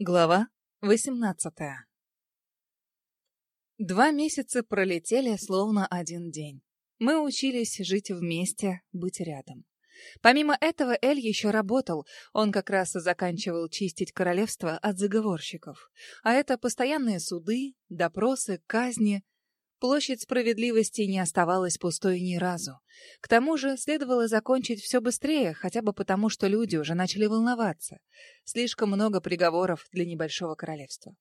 Глава 18 Два месяца пролетели словно один день. Мы учились жить вместе, быть рядом. Помимо этого, Эль еще работал. Он как раз заканчивал чистить королевство от заговорщиков. А это постоянные суды, допросы, казни — Площадь справедливости не оставалась пустой ни разу. К тому же следовало закончить все быстрее, хотя бы потому, что люди уже начали волноваться. Слишком много приговоров для небольшого королевства.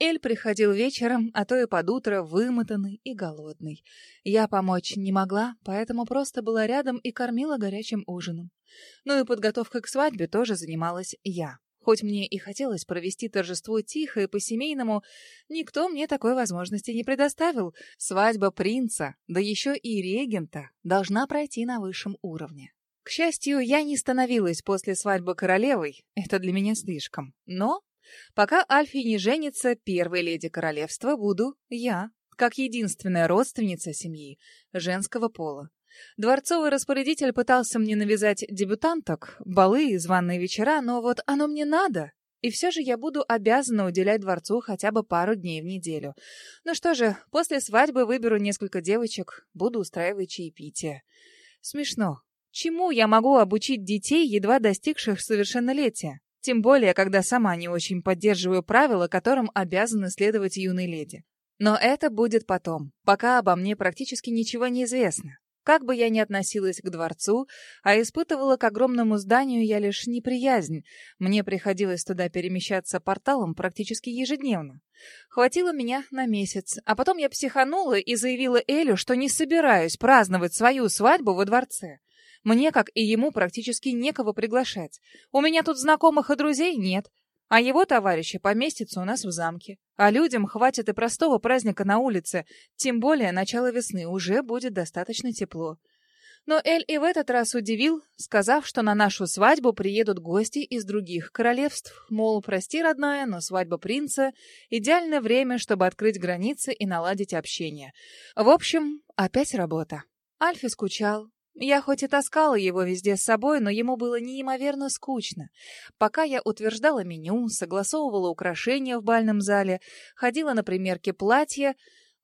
Эль приходил вечером, а то и под утро, вымотанный и голодный. Я помочь не могла, поэтому просто была рядом и кормила горячим ужином. Ну и подготовкой к свадьбе тоже занималась я. Хоть мне и хотелось провести торжество тихо и по-семейному, никто мне такой возможности не предоставил. Свадьба принца, да еще и регента, должна пройти на высшем уровне. К счастью, я не становилась после свадьбы королевой, это для меня слишком. Но пока Альфи не женится, первой леди королевства буду я, как единственная родственница семьи женского пола. Дворцовый распорядитель пытался мне навязать дебютанток, балы и званые вечера, но вот оно мне надо. И все же я буду обязана уделять дворцу хотя бы пару дней в неделю. Ну что же, после свадьбы выберу несколько девочек, буду устраивать чаепитие. Смешно. Чему я могу обучить детей, едва достигших совершеннолетия? Тем более, когда сама не очень поддерживаю правила, которым обязаны следовать юные леди. Но это будет потом, пока обо мне практически ничего не известно. Как бы я ни относилась к дворцу, а испытывала к огромному зданию я лишь неприязнь. Мне приходилось туда перемещаться порталом практически ежедневно. Хватило меня на месяц, а потом я психанула и заявила Элю, что не собираюсь праздновать свою свадьбу во дворце. Мне, как и ему, практически некого приглашать. У меня тут знакомых и друзей нет, а его товарищи поместятся у нас в замке. А людям хватит и простого праздника на улице, тем более начало весны уже будет достаточно тепло. Но Эль и в этот раз удивил, сказав, что на нашу свадьбу приедут гости из других королевств. Мол, прости, родная, но свадьба принца — идеальное время, чтобы открыть границы и наладить общение. В общем, опять работа. Альфи скучал, я хоть и таскала его везде с собой, но ему было неимоверно скучно. Пока я утверждала меню, согласовывала украшения в бальном зале, ходила на примерки платья,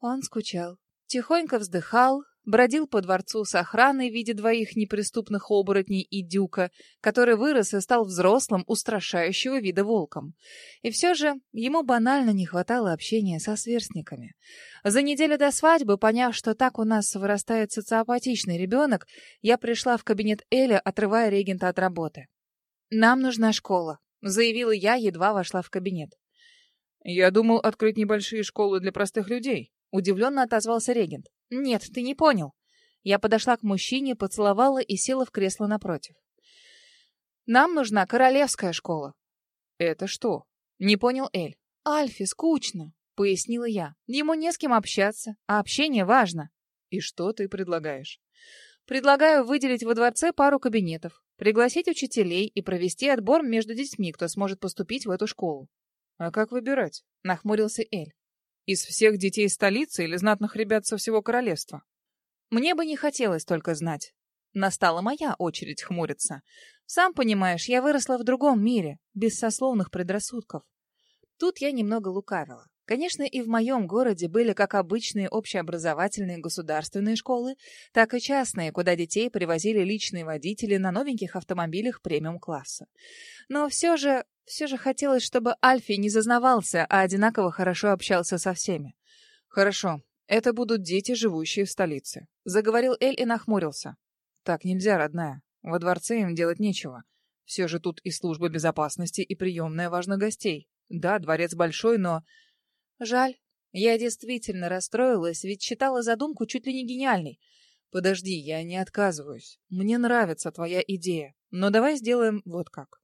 он скучал. Тихонько вздыхал, бродил по дворцу с охраной в виде двоих неприступных оборотней и дюка, который вырос и стал взрослым, устрашающего вида волком. И все же ему банально не хватало общения со сверстниками. За неделю до свадьбы, поняв, что так у нас вырастает социопатичный ребенок, я пришла в кабинет Эля, отрывая регента от работы. «Нам нужна школа», — заявила я, едва вошла в кабинет. «Я думал открыть небольшие школы для простых людей», — удивленно отозвался регент. «Нет, ты не понял». Я подошла к мужчине, поцеловала и села в кресло напротив. «Нам нужна королевская школа». «Это что?» — не понял Эль. «Альфи, скучно», — пояснила я. «Ему не с кем общаться, а общение важно». «И что ты предлагаешь?» «Предлагаю выделить во дворце пару кабинетов, пригласить учителей и провести отбор между детьми, кто сможет поступить в эту школу». «А как выбирать?» — нахмурился Эль. Из всех детей столицы или знатных ребят со всего королевства? Мне бы не хотелось только знать. Настала моя очередь хмуриться. Сам понимаешь, я выросла в другом мире, без сословных предрассудков. Тут я немного лукавила. Конечно, и в моем городе были как обычные общеобразовательные государственные школы, так и частные, куда детей привозили личные водители на новеньких автомобилях премиум-класса. Но все же, все же хотелось, чтобы Альфи не зазнавался, а одинаково хорошо общался со всеми. «Хорошо, это будут дети, живущие в столице», — заговорил Эль и нахмурился. «Так нельзя, родная. Во дворце им делать нечего. Все же тут и служба безопасности, и приемная важных гостей. Да, дворец большой, но...» Жаль. Я действительно расстроилась, ведь считала задумку чуть ли не гениальной. Подожди, я не отказываюсь. Мне нравится твоя идея. Но давай сделаем вот как.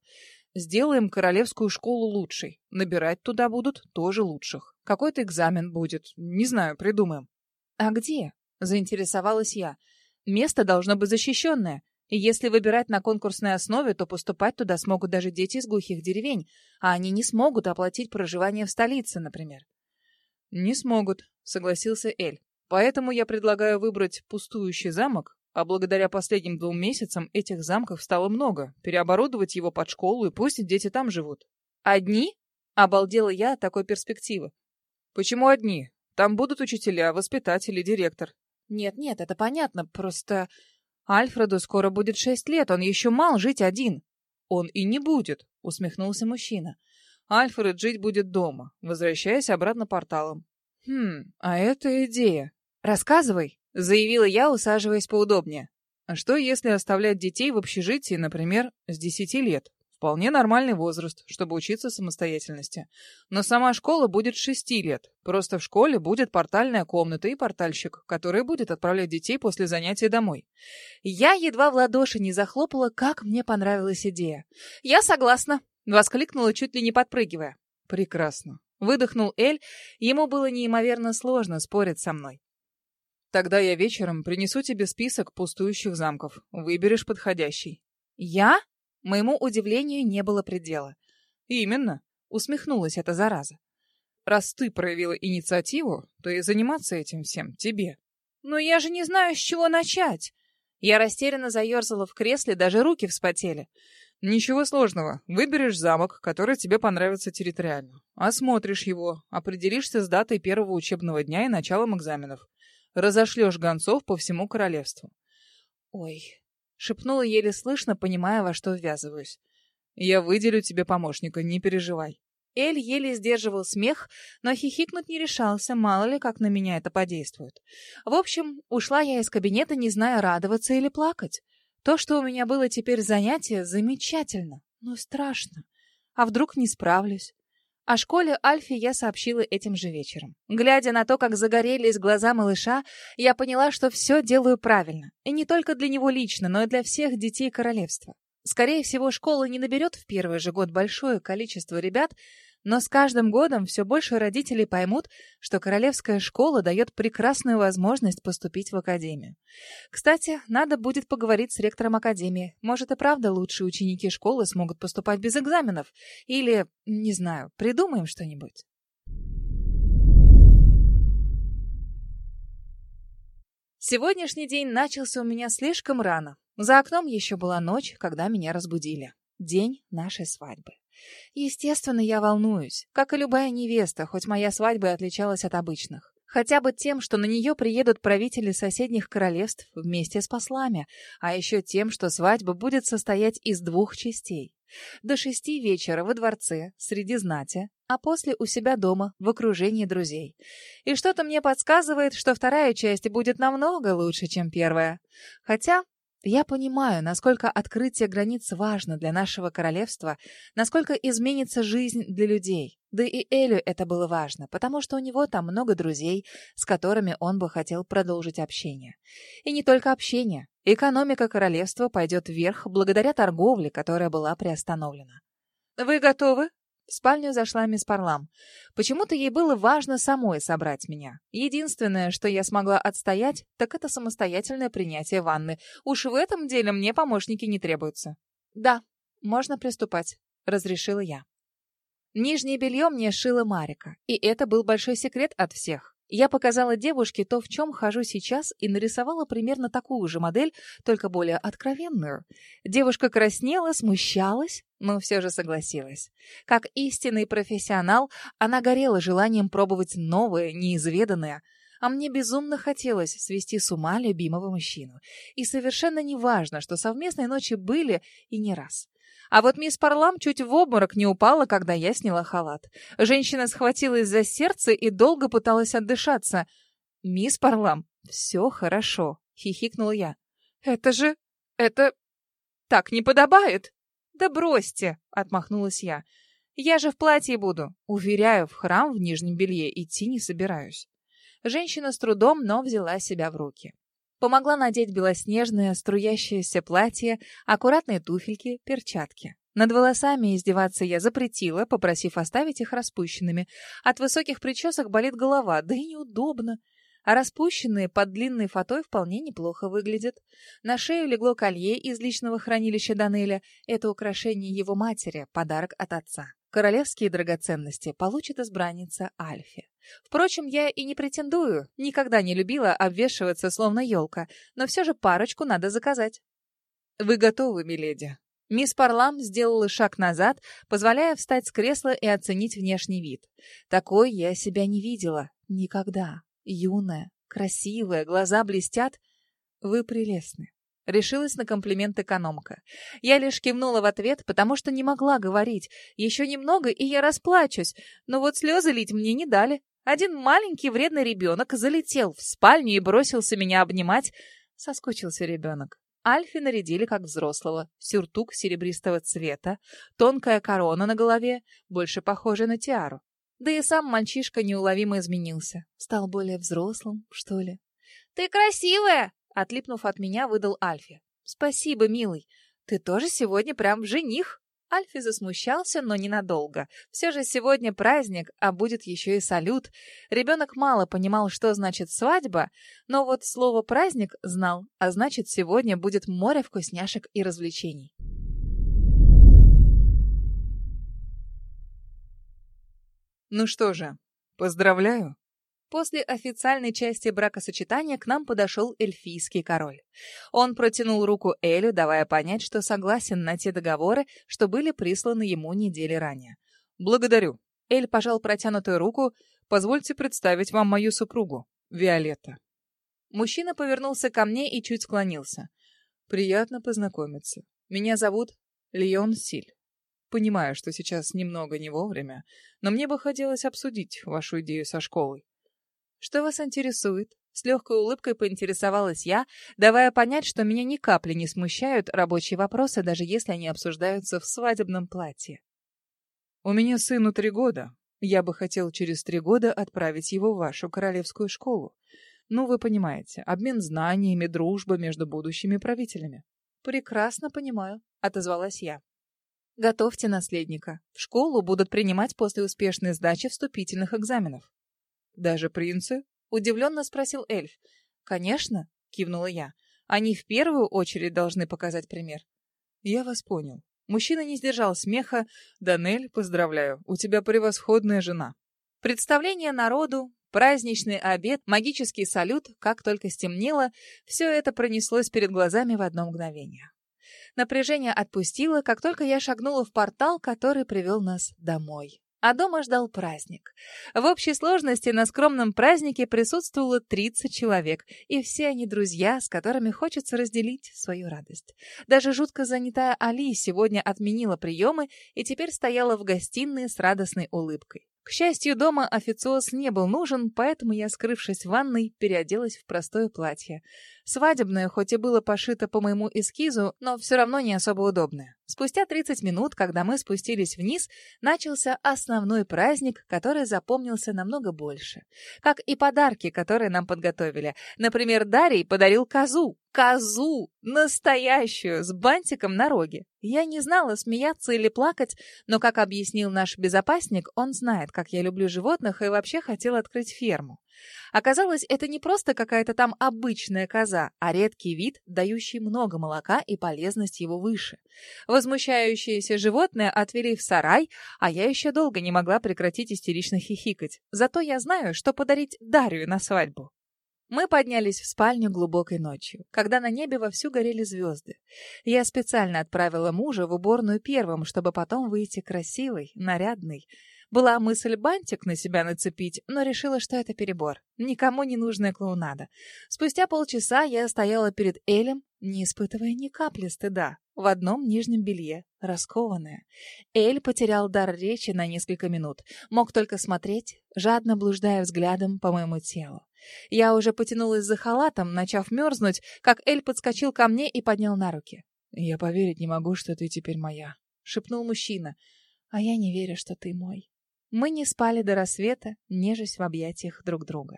Сделаем королевскую школу лучшей. Набирать туда будут тоже лучших. Какой-то экзамен будет. Не знаю, придумаем. А где? Заинтересовалась я. Место должно быть защищенное. И если выбирать на конкурсной основе, то поступать туда смогут даже дети из глухих деревень, а они не смогут оплатить проживание в столице, например. «Не смогут», — согласился Эль. «Поэтому я предлагаю выбрать пустующий замок, а благодаря последним двум месяцам этих замков стало много, переоборудовать его под школу и пусть дети там живут». «Одни?» Обалдела я от такой перспективы. Почему одни? Там будут учителя, воспитатели, директор. Нет-нет, это понятно, просто... Альфреду скоро будет шесть лет, он еще мал жить один. Он и не будет, усмехнулся мужчина. Альфред жить будет дома, возвращаясь обратно порталом. Хм, а это идея. Рассказывай, заявила я, усаживаясь поудобнее. А что, если оставлять детей в общежитии, например, с десяти лет? Вполне нормальный возраст, чтобы учиться самостоятельности. Но сама школа будет шести лет. Просто в школе будет портальная комната и портальщик, который будет отправлять детей после занятий домой. Я едва в ладоши не захлопала, как мне понравилась идея. «Я согласна», — воскликнула, чуть ли не подпрыгивая. «Прекрасно», — выдохнул Эль. Ему было неимоверно сложно спорить со мной. «Тогда я вечером принесу тебе список пустующих замков. Выберешь подходящий». «Я?» Моему удивлению не было предела. «Именно», — усмехнулась эта зараза. «Раз ты проявила инициативу, то и заниматься этим всем тебе». «Но я же не знаю, с чего начать». Я растерянно заерзала в кресле, даже руки вспотели. «Ничего сложного. Выберешь замок, который тебе понравится территориально. Осмотришь его, определишься с датой первого учебного дня и началом экзаменов. Разошлешь гонцов по всему королевству». «Ой, Шепнула еле слышно, понимая, во что ввязываюсь. «Я выделю тебе помощника, не переживай». Эль еле сдерживал смех, но хихикнуть не решался, мало ли как на меня это подействует. В общем, ушла я из кабинета, не зная, радоваться или плакать. То, что у меня было теперь занятие, замечательно, но страшно. А вдруг не справлюсь? О школе Альфе я сообщила этим же вечером. Глядя на то, как загорелись глаза малыша, я поняла, что все делаю правильно. И не только для него лично, но и для всех детей королевства. Скорее всего, школа не наберет в первый же год большое количество ребят, но с каждым годом все больше родителей поймут, что королевская школа дает прекрасную возможность поступить в академию. Кстати, надо будет поговорить с ректором академии. Может и правда лучшие ученики школы смогут поступать без экзаменов. Или, не знаю, придумаем что-нибудь. Сегодняшний день начался у меня слишком рано. За окном еще была ночь, когда меня разбудили. День нашей свадьбы. Естественно, я волнуюсь, как и любая невеста, хоть моя свадьба и отличалась от обычных. Хотя бы тем, что на нее приедут правители соседних королевств вместе с послами, а еще тем, что свадьба будет состоять из двух частей. До шести вечера во дворце, среди знати, а после у себя дома, в окружении друзей. И что-то мне подсказывает, что вторая часть будет намного лучше, чем первая. Хотя я понимаю, насколько открытие границ важно для нашего королевства, насколько изменится жизнь для людей. Да и Элю это было важно, потому что у него там много друзей, с которыми он бы хотел продолжить общение. И не только общение. Экономика королевства пойдет вверх благодаря торговле, которая была приостановлена. «Вы готовы?» В спальню зашла мисс Парлам. Почему-то ей было важно самой собрать меня. Единственное, что я смогла отстоять, так это самостоятельное принятие ванны. Уж в этом деле мне помощники не требуются. «Да, можно приступать», — разрешила я. Нижнее белье мне шила Марика, и это был большой секрет от всех. Я показала девушке то, в чем хожу сейчас, и нарисовала примерно такую же модель, только более откровенную. Девушка краснела, смущалась, но все же согласилась. Как истинный профессионал, она горела желанием пробовать новое, неизведанное, а мне безумно хотелось свести с ума любимого мужчину. И совершенно не важно, что совместные ночи были и не раз. А вот мисс Парлам чуть в обморок не упала, когда я сняла халат. Женщина схватилась за сердце и долго пыталась отдышаться. «Мисс Парлам, все хорошо», — хихикнула я. «Это же... это... так не подобает!» «Да бросьте!» — отмахнулась я. «Я же в платье буду. Уверяю, в храм в нижнем белье идти не собираюсь». Женщина с трудом, но взяла себя в руки. Помогла надеть белоснежное, струящееся платье, аккуратные туфельки, перчатки. Над волосами издеваться я запретила, попросив оставить их распущенными. От высоких причесок болит голова, да и неудобно. А распущенные под длинной фатой вполне неплохо выглядят. На шею легло колье из личного хранилища Данеля. Это украшение его матери, подарок от отца. Королевские драгоценности получит избранница Альфи. Впрочем, я и не претендую, никогда не любила обвешиваться словно елка, но все же парочку надо заказать. «Вы готовы, миледи?» Мисс Парлам сделала шаг назад, позволяя встать с кресла и оценить внешний вид. Такой я себя не видела. Никогда. Юная, красивая, глаза блестят. Вы прелестны. Решилась на комплимент экономка. Я лишь кивнула в ответ, потому что не могла говорить. Еще немного, и я расплачусь. Но вот слезы лить мне не дали. Один маленький вредный ребенок залетел в спальню и бросился меня обнимать. Соскучился ребенок. Альфи нарядили как взрослого. Сюртук серебристого цвета, тонкая корона на голове, больше похожая на тиару. Да и сам мальчишка неуловимо изменился. Стал более взрослым, что ли. «Ты красивая!» — отлипнув от меня, выдал Альфи. «Спасибо, милый. Ты тоже сегодня прям жених!» Альфи засмущался, но ненадолго. Все же сегодня праздник, а будет еще и салют. Ребенок мало понимал, что значит свадьба, но вот слово «праздник» знал, а значит, сегодня будет море вкусняшек и развлечений. Ну что же, поздравляю. После официальной части бракосочетания к нам подошел эльфийский король. Он протянул руку Элю, давая понять, что согласен на те договоры, что были присланы ему недели ранее. «Благодарю». Эль пожал протянутую руку. «Позвольте представить вам мою супругу, Виолетта». Мужчина повернулся ко мне и чуть склонился. «Приятно познакомиться. Меня зовут Леон Силь. Понимаю, что сейчас немного не вовремя, но мне бы хотелось обсудить вашу идею со школой. «Что вас интересует?» С легкой улыбкой поинтересовалась я, давая понять, что меня ни капли не смущают рабочие вопросы, даже если они обсуждаются в свадебном платье. «У меня сыну три года. Я бы хотел через три года отправить его в вашу королевскую школу. Ну, вы понимаете, обмен знаниями, дружба между будущими правителями». «Прекрасно понимаю», — отозвалась я. «Готовьте наследника. В школу будут принимать после успешной сдачи вступительных экзаменов. «Даже принцы?» — удивленно спросил эльф. «Конечно», — кивнула я. «Они в первую очередь должны показать пример». «Я вас понял». Мужчина не сдержал смеха. «Данель, поздравляю, у тебя превосходная жена». Представление народу, праздничный обед, магический салют, как только стемнело, все это пронеслось перед глазами в одно мгновение. Напряжение отпустило, как только я шагнула в портал, который привел нас домой. А дома ждал праздник. В общей сложности на скромном празднике присутствовало 30 человек, и все они друзья, с которыми хочется разделить свою радость. Даже жутко занятая Али сегодня отменила приемы и теперь стояла в гостиной с радостной улыбкой. К счастью, дома официоз не был нужен, поэтому я, скрывшись в ванной, переоделась в простое платье. Свадебное, хоть и было пошито по моему эскизу, но все равно не особо удобное. Спустя 30 минут, когда мы спустились вниз, начался основной праздник, который запомнился намного больше. Как и подарки, которые нам подготовили. Например, Дарий подарил козу. Козу! Настоящую! С бантиком на роге. Я не знала, смеяться или плакать, но, как объяснил наш безопасник, он знает, как я люблю животных и вообще хотел открыть ферму. Оказалось, это не просто какая-то там обычная коза, а редкий вид, дающий много молока и полезность его выше. Возмущающееся животное отвели в сарай, а я еще долго не могла прекратить истерично хихикать. Зато я знаю, что подарить Дарью на свадьбу. Мы поднялись в спальню глубокой ночью, когда на небе вовсю горели звезды. Я специально отправила мужа в уборную первым, чтобы потом выйти красивой, нарядной. Была мысль бантик на себя нацепить, но решила, что это перебор. Никому не нужная клоунада. Спустя полчаса я стояла перед Элем, не испытывая ни капли стыда, в одном нижнем белье, раскованная. Эль потерял дар речи на несколько минут, мог только смотреть, жадно блуждая взглядом по моему телу. Я уже потянулась за халатом, начав мерзнуть, как Эль подскочил ко мне и поднял на руки. «Я поверить не могу, что ты теперь моя», — шепнул мужчина. «А я не верю, что ты мой». Мы не спали до рассвета, нежесть в объятиях друг друга.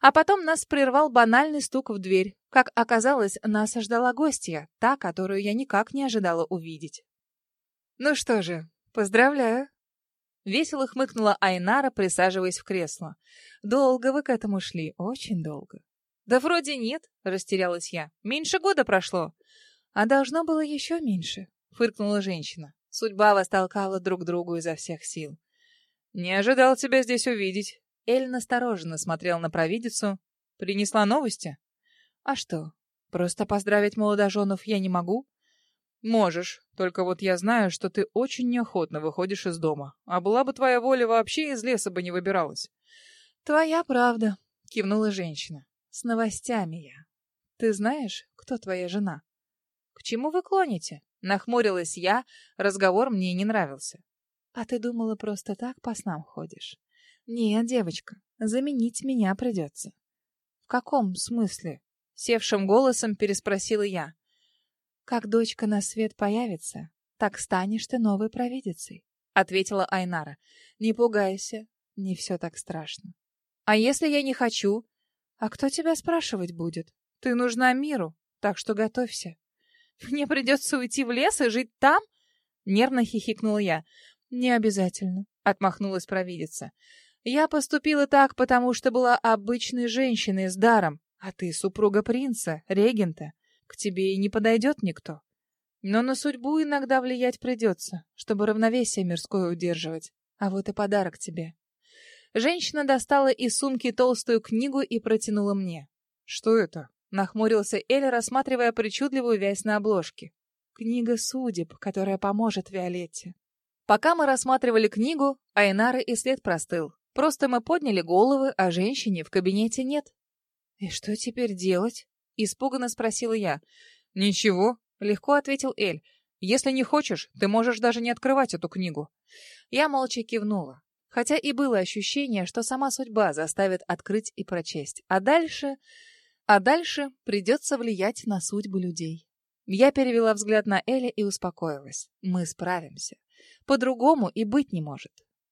А потом нас прервал банальный стук в дверь. Как оказалось, нас ждала гостья, та, которую я никак не ожидала увидеть. «Ну что же, поздравляю!» Весело хмыкнула Айнара, присаживаясь в кресло. «Долго вы к этому шли, очень долго». «Да вроде нет», — растерялась я. «Меньше года прошло». «А должно было еще меньше», — фыркнула женщина. Судьба вас толкала друг другу изо всех сил. «Не ожидал тебя здесь увидеть». Эль настороженно смотрел на провидицу. «Принесла новости?» «А что, просто поздравить молодоженов я не могу?» Можешь, только вот я знаю, что ты очень неохотно выходишь из дома. А была бы твоя воля, вообще из леса бы не выбиралась. Твоя правда, кивнула женщина. С новостями я. Ты знаешь, кто твоя жена? К чему вы клоните? Нахмурилась я, разговор мне не нравился. А ты думала, просто так по снам ходишь? Нет, девочка, заменить меня придется. В каком смысле? Севшим голосом переспросила я. Как дочка на свет появится, так станешь ты новой провидицей, ответила Айнара. Не пугайся, не все так страшно. А если я не хочу? А кто тебя спрашивать будет? Ты нужна миру, так что готовься. Мне придется уйти в лес и жить там? Нервно хихикнула я. Не обязательно, отмахнулась провидица. Я поступила так, потому что была обычной женщиной с даром, а ты супруга принца, регента. К тебе и не подойдет никто. Но на судьбу иногда влиять придется, чтобы равновесие мирское удерживать. А вот и подарок тебе. Женщина достала из сумки толстую книгу и протянула мне. «Что это?» — нахмурился Эль, рассматривая причудливую вязь на обложке. «Книга судеб, которая поможет Виолетте». Пока мы рассматривали книгу, Айнары и след простыл. Просто мы подняли головы, а женщине в кабинете нет. «И что теперь делать?» — испуганно спросила я. «Ничего», — легко ответил Эль. «Если не хочешь, ты можешь даже не открывать эту книгу». Я молча кивнула. Хотя и было ощущение, что сама судьба заставит открыть и прочесть. А дальше... А дальше придется влиять на судьбы людей. Я перевела взгляд на Эля и успокоилась. Мы справимся. По-другому и быть не может.